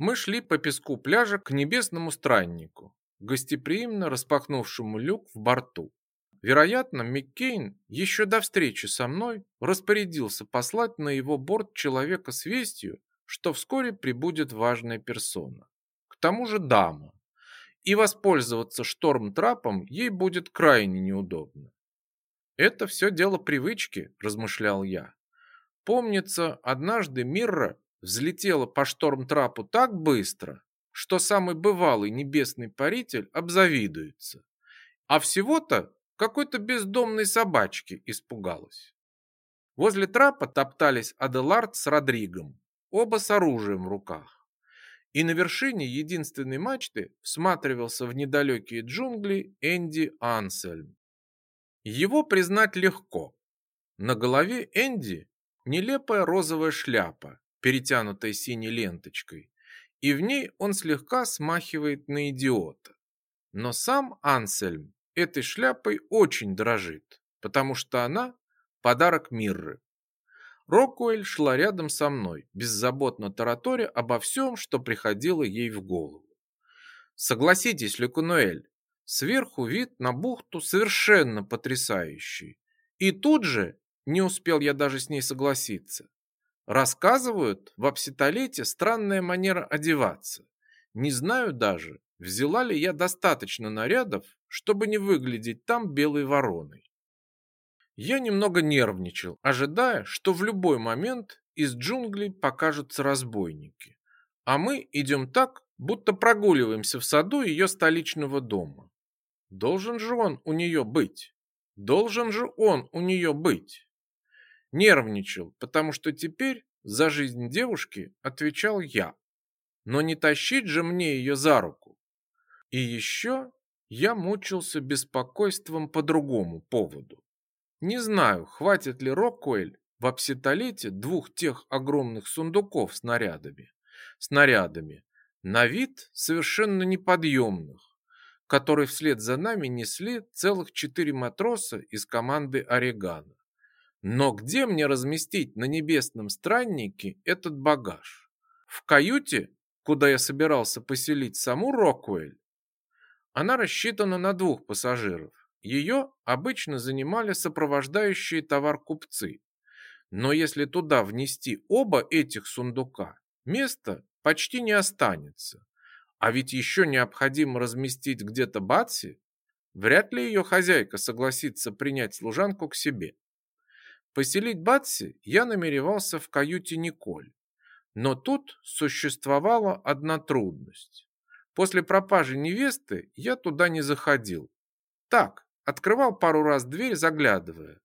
Мы шли по песку пляжа к небесному страннику, гостеприимно распахнувшему люк в борту. Вероятно, Маккейн еще до встречи со мной распорядился послать на его борт человека с вестью, что вскоре прибудет важная персона. К тому же дама. И воспользоваться шторм-трапом ей будет крайне неудобно. Это все дело привычки, размышлял я. Помнится, однажды Мирра взлетела по шторм-трапу так быстро, что самый бывалый небесный паритель обзавидуется. А всего-то какой-то бездомной собачки испугалась. Возле трапа топтались Аделард с Родригом, оба с оружием в руках. И на вершине единственной мачты всматривался в недалекие джунгли Энди Ансельм. Его признать легко. На голове Энди нелепая розовая шляпа, перетянутая синей ленточкой, и в ней он слегка смахивает на идиота. Но сам Ансельм этой шляпой очень дорожит, потому что она подарок Мирры. Рокуэль шла рядом со мной, беззаботно тараторя обо всем, что приходило ей в голову. Согласитесь, Лекунуэль, сверху вид на бухту совершенно потрясающий. И тут же, не успел я даже с ней согласиться, рассказывают в Апситолете странная манера одеваться. Не знаю даже, взяла ли я достаточно нарядов, чтобы не выглядеть там белой вороной. Я немного нервничал, ожидая, что в любой момент из джунглей покажутся разбойники. А мы идем так, будто прогуливаемся в саду ее столичного дома. Должен же он у нее быть. Должен же он у нее быть. Нервничал, потому что теперь за жизнь девушки отвечал я. Но не тащить же мне ее за руку. И еще я мучился беспокойством по другому поводу. Не знаю, хватит ли Роккуэль в обсетолете двух тех огромных сундуков снарядами. Снарядами, на вид совершенно неподъемных, которые вслед за нами несли целых четыре матроса из команды Орегана. Но где мне разместить на небесном страннике этот багаж? В каюте, куда я собирался поселить саму Роквелл? Она рассчитана на двух пассажиров. Ее обычно занимали сопровождающие товар купцы. Но если туда внести оба этих сундука, места почти не останется. А ведь еще необходимо разместить где-то Батси. Вряд ли ее хозяйка согласится принять служанку к себе. Поселить Батси я намеревался в каюте Николь. Но тут существовала одна трудность. После пропажи невесты я туда не заходил. Так, открывал пару раз дверь, заглядывая.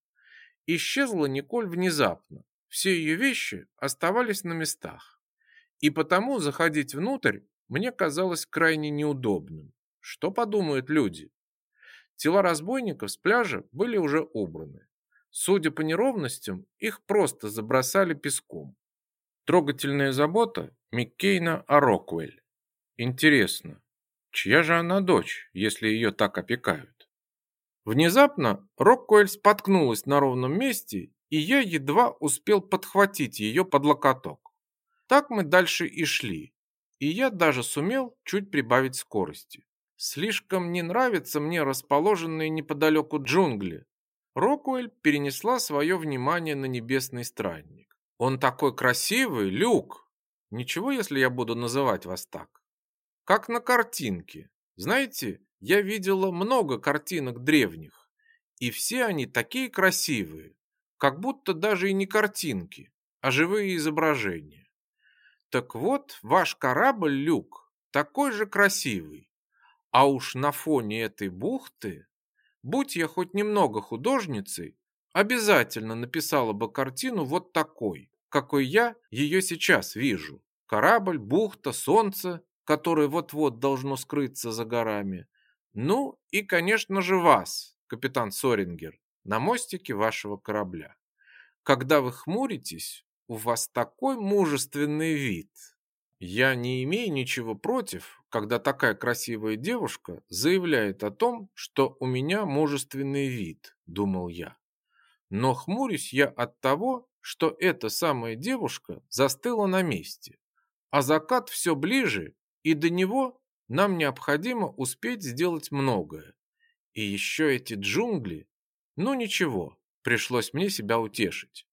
Исчезла Николь внезапно. Все ее вещи оставались на местах. И потому заходить внутрь мне казалось крайне неудобным. Что подумают люди? Тела разбойников с пляжа были уже убраны. Судя по неровностям, их просто забросали песком. Трогательная забота Миккейна о Роквелл. Интересно, чья же она дочь, если ее так опекают? Внезапно Роквелл споткнулась на ровном месте, и я едва успел подхватить ее под локоток. Так мы дальше и шли, и я даже сумел чуть прибавить скорости. Слишком не нравятся мне расположенные неподалеку джунгли, Рокуэль перенесла свое внимание на небесный странник. «Он такой красивый, Люк! Ничего, если я буду называть вас так? Как на картинке. Знаете, я видела много картинок древних, и все они такие красивые, как будто даже и не картинки, а живые изображения. Так вот, ваш корабль, Люк, такой же красивый, а уж на фоне этой бухты Будь я хоть немного художницей, обязательно написала бы картину вот такой, какой я ее сейчас вижу. Корабль, бухта, солнце, которое вот-вот должно скрыться за горами. Ну и, конечно же, вас, капитан Сорингер, на мостике вашего корабля. Когда вы хмуритесь, у вас такой мужественный вид. Я не имею ничего против, когда такая красивая девушка заявляет о том, что у меня мужественный вид, думал я. Но хмурюсь я от того, что эта самая девушка застыла на месте, а закат все ближе, и до него нам необходимо успеть сделать многое. И еще эти джунгли. Ну ничего, пришлось мне себя утешить.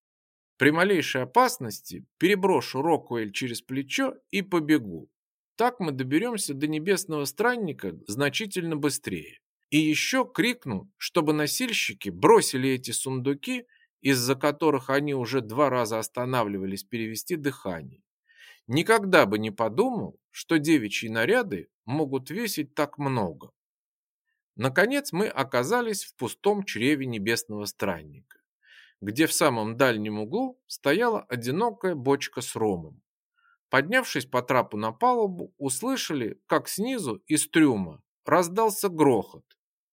При малейшей опасности переброшу Рокуэль через плечо и побегу. Так мы доберемся до небесного странника значительно быстрее. И еще крикну, чтобы носильщики бросили эти сундуки, из-за которых они уже два раза останавливались перевести дыхание. Никогда бы не подумал, что девичьи наряды могут весить так много. Наконец мы оказались в пустом чреве небесного странника, где в самом дальнем углу стояла одинокая бочка с ромом. Поднявшись по трапу на палубу, услышали, как снизу из трюма раздался грохот.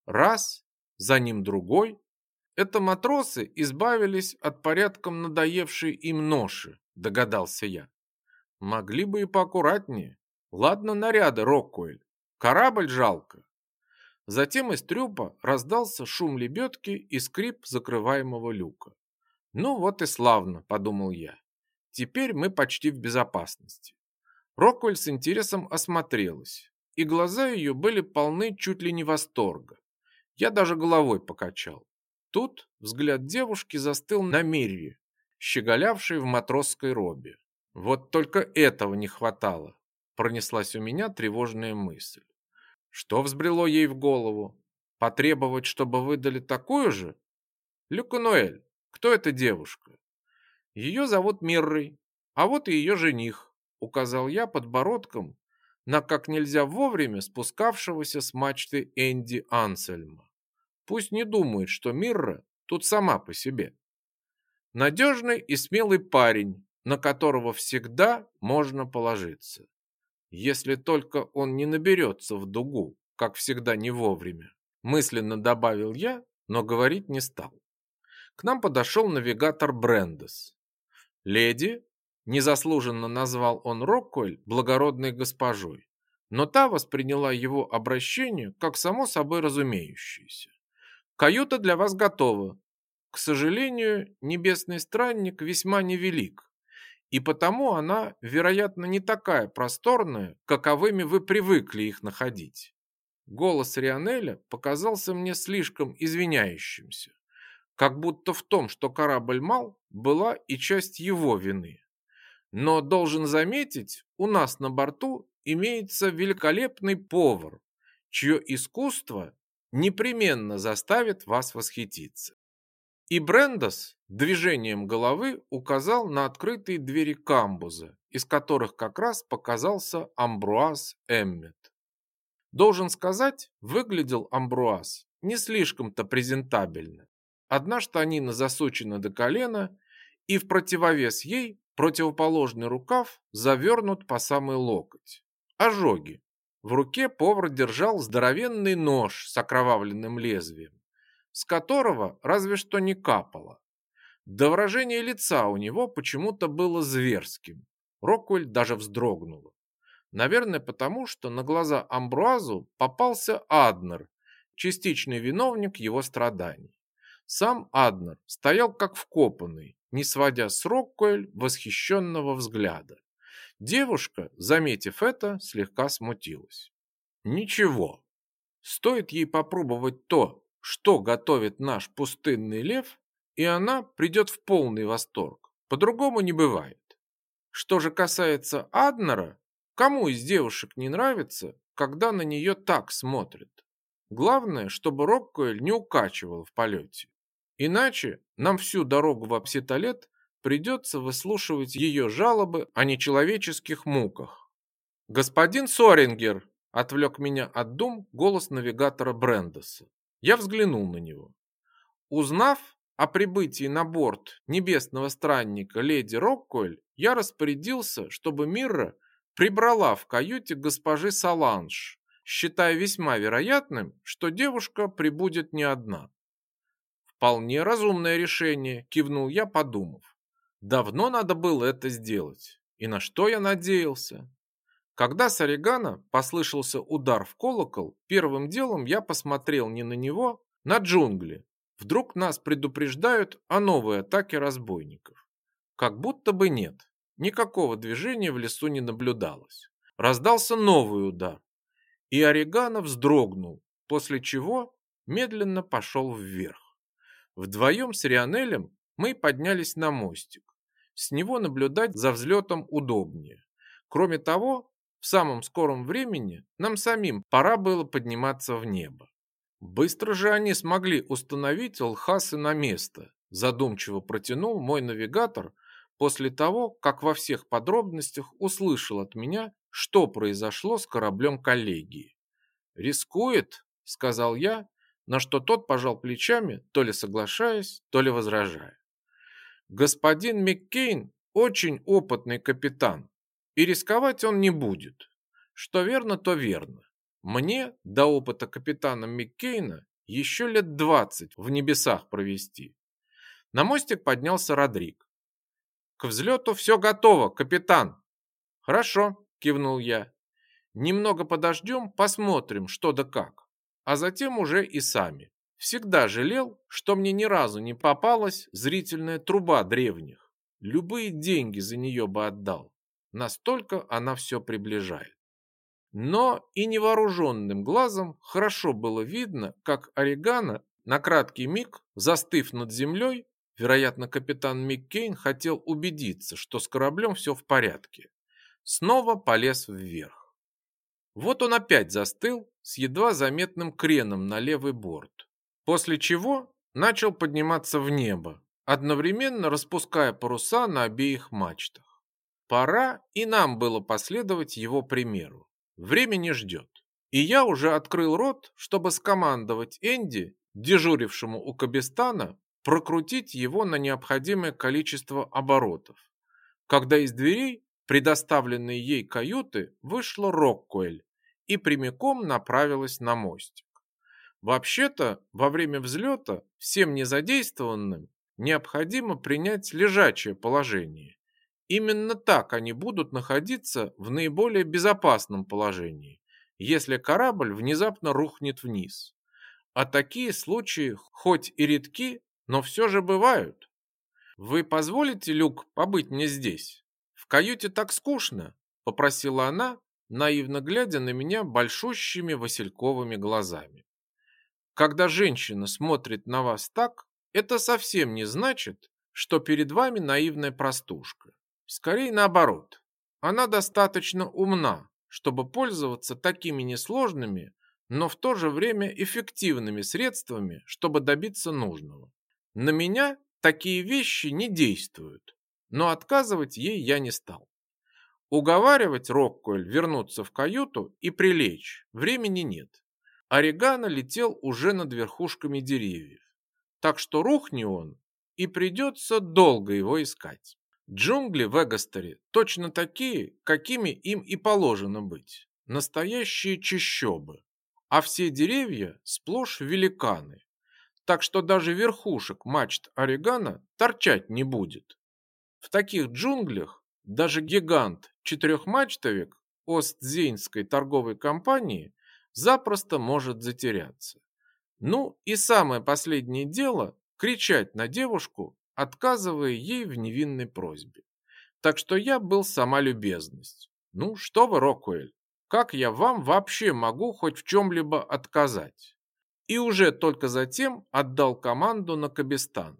Раз, за ним другой. Это матросы избавились от порядком надоевшей им ноши, догадался я. Могли бы и поаккуратнее. Ладно наряды, Роккуэль. Корабль жалко. Затем из трюпа раздался шум лебедки и скрип закрываемого люка. Ну вот и славно, подумал я. Теперь мы почти в безопасности. Роквель с интересом осмотрелась, и глаза ее были полны чуть ли не восторга. Я даже головой покачал. Тут взгляд девушки застыл на Мерье, щеголявшей в матросской робе. Вот только этого не хватало, пронеслась у меня тревожная мысль. Что взбрело ей в голову? Потребовать, чтобы выдали такую же? Люкануэль, кто эта девушка? Ее зовут Миррой, а вот и ее жених, указал я подбородком на как нельзя вовремя спускавшегося с мачты Энди Ансельма. Пусть не думает, что Мирра тут сама по себе. Надежный и смелый парень, на которого всегда можно положиться. Если только он не наберется в дугу, как всегда не вовремя. Мысленно добавил я, но говорить не стал. К нам подошел навигатор Брендес. «Леди», — незаслуженно назвал он Роккуэль благородной госпожой, но та восприняла его обращение как само собой разумеющееся. Каюта для вас готова. К сожалению, небесный странник весьма невелик, и потому она, вероятно, не такая просторная, каковыми вы привыкли их находить. Голос Рионеля показался мне слишком извиняющимся, как будто в том, что корабль мал, была и часть его вины. Но должен заметить, у нас на борту имеется великолепный повар, чье искусство непременно заставит вас восхититься. И Брендос движением головы указал на открытые двери камбуза, из которых как раз показался Амбруаз Эммет. Должен сказать, выглядел Амбруаз не слишком-то презентабельно. Одна штанина засучена до колена, и в противовес ей противоположный рукав завернут по самый локоть. Ожоги. В руке повар держал здоровенный нож с окровавленным лезвием, с которого разве что не капало. До выражения лица у него почему-то было зверским. Роквель даже вздрогнула. Наверное, потому что на глаза Амбруазу попался Аднер, частичный виновник его страданий. Сам Аднер стоял как вкопанный, не сводя с Роккуэль восхищенного взгляда. Девушка, заметив это, слегка смутилась. Ничего, стоит ей попробовать то, что готовит наш пустынный лев, и она придет в полный восторг. По-другому не бывает. Что же касается Аднера, кому из девушек не нравится, когда на нее так смотрят? Главное, чтобы Роккоэль не укачивал в полете. Иначе нам всю дорогу в Апситолет придется выслушивать ее жалобы о нечеловеческих муках. «Господин Сорингер!» – отвлек меня от дум голос навигатора Брендеса. Я взглянул на него. Узнав о прибытии на борт небесного странника леди Роккуэль, я распорядился, чтобы Мирра прибрала в каюте госпожи Саланж, считая весьма вероятным, что девушка прибудет не одна. «Вполне разумное решение», – кивнул я, подумав. Давно надо было это сделать. И на что я надеялся? Когда с Орегана послышался удар в колокол, первым делом я посмотрел не на него, на джунгли. Вдруг нас предупреждают о новой атаке разбойников. Как будто бы нет. никакого движения в лесу не наблюдалось. Раздался новый удар, и Орегано вздрогнул, после чего медленно пошел вверх. Вдвоем с Рионелем мы поднялись на мостик. С него наблюдать за взлетом удобнее. Кроме того, в самом скором времени нам самим пора было подниматься в небо. Быстро же они смогли установить Лхасы на место, задумчиво протянул мой навигатор после того, как во всех подробностях услышал от меня, что произошло с кораблем коллегии. «Рискует», — сказал я, на что тот пожал плечами, то ли соглашаясь, то ли возражая. «Господин Маккейн очень опытный капитан, и рисковать он не будет. Что верно, то верно. Мне до опыта капитана Маккейна еще лет двадцать в небесах провести. На мостик поднялся Родрик. К взлету все готово, капитан. Хорошо, кивнул я. Немного подождем, посмотрим, что да как. А затем уже и сами. Всегда жалел, что мне ни разу не попалась зрительная труба древних. Любые деньги за нее бы отдал. Настолько она все приближает. Но и невооруженным глазом хорошо было видно, как Орегана на краткий миг, застыв над землей, Вероятно, капитан Миккейн хотел убедиться, что с кораблем все в порядке. Снова полез вверх. Вот он опять застыл с едва заметным креном на левый борт, после чего начал подниматься в небо, одновременно распуская паруса на обеих мачтах. Пора и нам было последовать его примеру. Время не ждет. И я уже открыл рот, чтобы скомандовать Энди, дежурившему у Кабистана, прокрутить его на необходимое количество оборотов. Когда из дверей, предоставленной ей каюты, вышла Роккуэль и прямиком направилась на мостик. Вообще-то, во время взлета всем незадействованным необходимо принять лежачее положение. Именно так они будут находиться в наиболее безопасном положении, если корабль внезапно рухнет вниз. А такие случаи, хоть и редки, но все же бывают. Вы позволите, Люк, побыть мне здесь? Каюте так скучно, попросила она, наивно глядя на меня большущими васильковыми глазами. Когда женщина смотрит на вас так, это совсем не значит, что перед вами наивная простушка. Скорее наоборот. Она достаточно умна, чтобы пользоваться такими несложными, но в то же время эффективными средствами, чтобы добиться нужного. На меня такие вещи не действуют, но отказывать ей я не стал. Уговаривать Роккуэль вернуться в каюту и прилечь времени нет. Орегано летел уже над верхушками деревьев, так что рухни он, и придется долго его искать. Джунгли в Эгостере точно такие, какими им и положено быть. Настоящие чащобы, а все деревья сплошь великаны, так что даже верхушек мачт орегана торчать не будет. В таких джунглях даже гигант-четырехмачтовик Остзейнской торговой компании запросто может затеряться. Ну и самое последнее дело – кричать на девушку, отказывая ей в невинной просьбе. Так что я был сама любезность. Ну что вы, Рокуэль, как я вам вообще могу хоть в чем-либо отказать? и уже только затем отдал команду на Кабистан.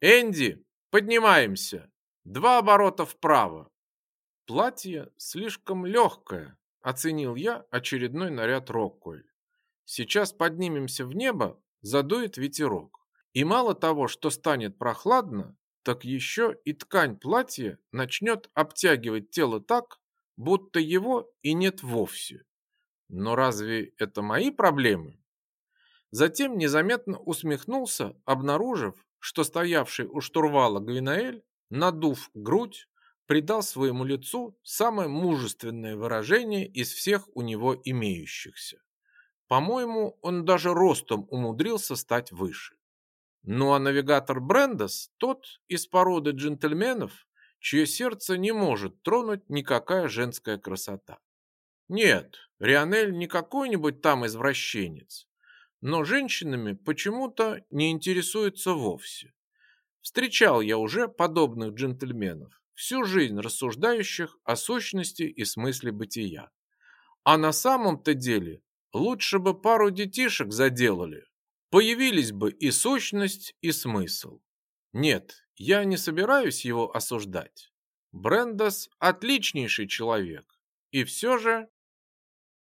«Энди, поднимаемся! Два оборота вправо!» «Платье слишком легкое», — оценил я очередной наряд Роккуэль. «Сейчас поднимемся в небо, задует ветерок. И мало того, что станет прохладно, так еще и ткань платья начнет обтягивать тело так, будто его и нет вовсе. Но разве это мои проблемы? Затем незаметно усмехнулся, обнаружив, что стоявший у штурвала Гвинаэль, надув грудь, придал своему лицу самое мужественное выражение из всех у него имеющихся. По-моему, он даже ростом умудрился стать выше. Ну а навигатор Брендас, тот из породы джентльменов, чье сердце не может тронуть никакая женская красота. Нет, Рионель не какой-нибудь там извращенец, но женщинами почему-то не интересуется вовсе. Встречал я уже подобных джентльменов, всю жизнь рассуждающих о сущности и смысле бытия. А на самом-то деле лучше бы пару детишек заделали, появились бы и сущность, и смысл. Нет, я не собираюсь его осуждать. Брендос – отличнейший человек. И все же